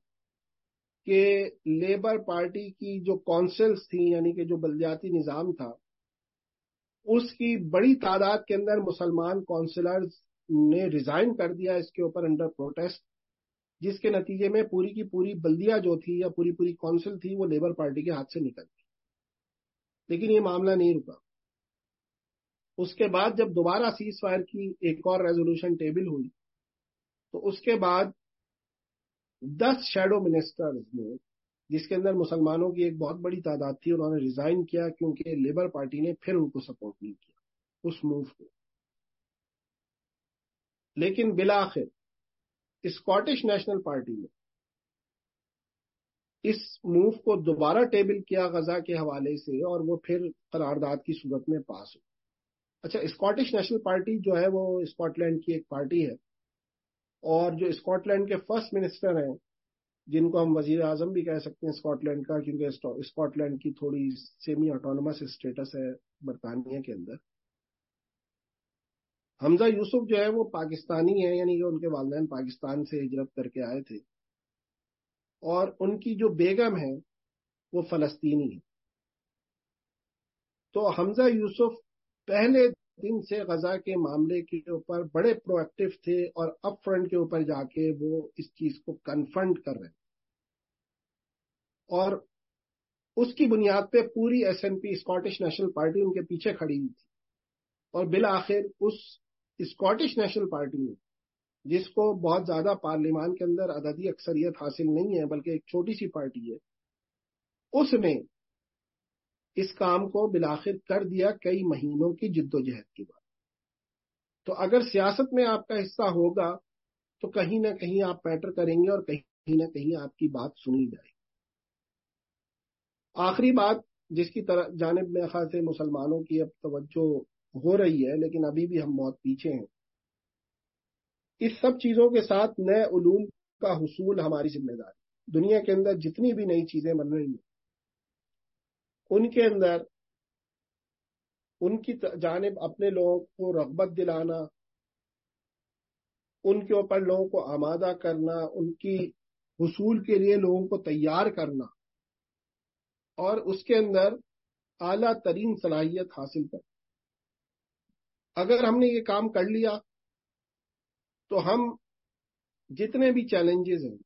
کہ لیبر پارٹی کی جو کونسلز تھیں یعنی کہ جو بلدیاتی نظام تھا، اس کی بڑی تعداد کے اندر مسلمان کونسلرز نے ریزائن کر دیا اس کے اوپر انڈر پروٹیسٹ جس کے نتیجے میں پوری کی پوری بلدیہ جو تھی یا پوری پوری کونسل تھی، وہ لیبر پارٹی کے ہاتھ سے نکل گئی۔ لیکن یہ معاملہ نہیں رکا۔ اس کے بعد جب دوبارہ سیز فائر کی ایک اور ریزولوشن ٹیبل ہوئی، تو اس کے بعد دس شیڈو منسٹر نے، جس کے اندر مسلمانوں کی ایک بہت بڑی تعداد تھی، انہوں نے ریزائن کیا کیونکہ لیبر پارٹی نے پھر ان کو سپورٹ نہیں کیا، اس موو کو۔ لیکن بلاخر اسکاٹش نیشنل پارٹی نے اس موو کو دوبارہ ٹیبل کیا غزہ کے حوالے سے اور وہ پھر قرارداد کی صورت میں پاس ہو اچھا اسکاٹش نیشنل پارٹی جو ہے، وہ اسکاٹ لینڈ کی ایک پارٹی ہے اور جو اسکاٹ لینڈ کے فرسٹ منسٹر ہیں، جن کو ہم وزیر اعظم بھی کہہ سکتے ہیں اسکاٹ لینڈ کا، کیونکہ اسکاٹ لینڈ کی تھوڑی سیمی آٹونومس اسٹیٹس ہے برطانیہ کے اندر۔ حمزہ یوسف جو ہے وہ پاکستانی ہے یعنی کہ ان کے والدین پاکستان سے ہجرت کر کے آئے تھے۔ اور ان کی جو بیگم ہے وہ فلسطینی ہے تو حمزہ یوسف پہلے دن سے غزہ کے معاملے کے اوپر بڑے پرو ایکٹیو تھے اور اپ فرنٹ کے اوپر جا کے وہ اس چیز کو کنفرنٹ کر رہے اور اس کی بنیاد پہ پوری S N P Scottish National Party ان کے پیچھے کھڑی ہوئی تھی۔ اور بالآخر اس اسکاٹش نیشنل پارٹی نے جس کو بہت زیادہ پارلیمان کے اندر عددی اکثریت حاصل نہیں ہے، بلکہ ایک چھوٹی سی پارٹی ہے۔ اس نے اس کام کو بلاخر کر دیا کئی مہینوں کی جد و جہد کی بات تو اگر سیاست میں آپ کا حصہ ہوگا، تو کہیں نہ کہیں آپ پیٹر کریں گے اور کہیں نہ کہیں آپ کی بات سنی جائے گی۔ آخری بات، جس کی طرح جانب میں خاص مسلمانوں کی اب توجہ ہو رہی ہے، لیکن ابھی بھی ہم بہت پیچھے ہیں۔ اس سب چیزوں کے ساتھ نئے علوم کا حصول ہماری ذمہ داری دنیا کے اندر جتنی بھی نئی چیزیں بن رہی ہیں، ان کے اندر ان کی جانب اپنے لوگوں کو رغبت دلانا، ان کے اوپر لوگوں کو آمادہ کرنا، ان کی حصول کے لیے لوگوں کو تیار کرنا اور اس کے اندر اعلیٰ ترین صلاحیت حاصل کرنا۔ اگر ہم نے یہ کام کر لیا تو ہم جتنے بھی چیلنجز ہیں،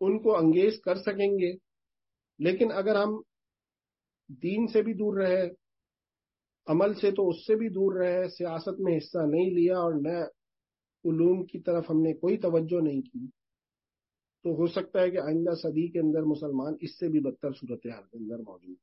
ان کو انگیز کر سکیں گے۔ لیکن اگر ہم دین سے بھی دور رہے، عمل سے تو اس سے بھی دور رہے، سیاست میں حصہ نہیں لیا اور نئے علوم کی طرف ہم نے کوئی توجہ نہیں کی، تو ہو سکتا ہے کہ آئندہ صدی کے اندر مسلمان اس سے بھی بدتر صورتحال کے اندر موجود